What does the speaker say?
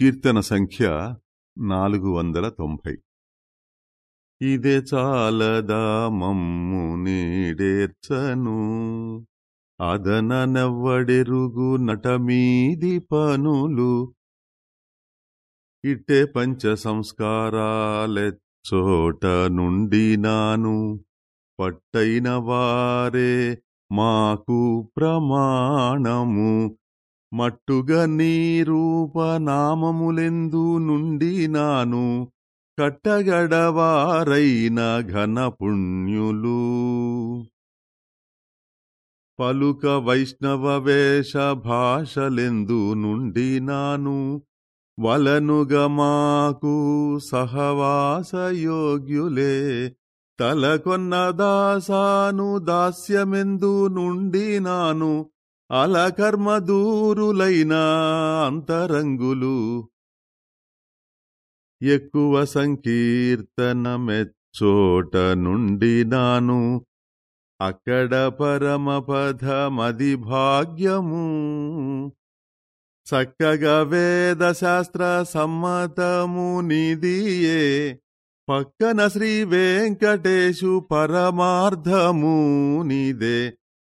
కీర్తన సంఖ్య నాలుగు వందల తొంభై. ఇదే చాలదా మమ్ము నీడేర్చను. అదననెవ్వడెరుగు నటమీది పనులు. ఇట్టే పంచ సంస్కారాలెచ్చోట నుండి నాను. పట్టైన వారే మాకు ప్రమాణము. మట్టుగా నీ రూపనామములెందు నుండి నాను కట్టగడవారైన ఘనపుణ్యులు. పలుక వైష్ణవ వేష భాషలెందు నుండి నాను వలనుగమాకు సహవాసయోగ్యులే తలకొన్న దాసాను దాస్యమెందు నుండి నాను అలకర్మ దూరులైన అంతరంగులు ఎక్కువ సంకీర్తన మెచ్చోట నుండి నాను. అక్కడ పరమపథమది భాగ్యము చక్కగా వేదశాస్త్ర సమ్మతము నిదియే. పక్కన శ్రీ వెంకటేశు పరమార్థము నీదే.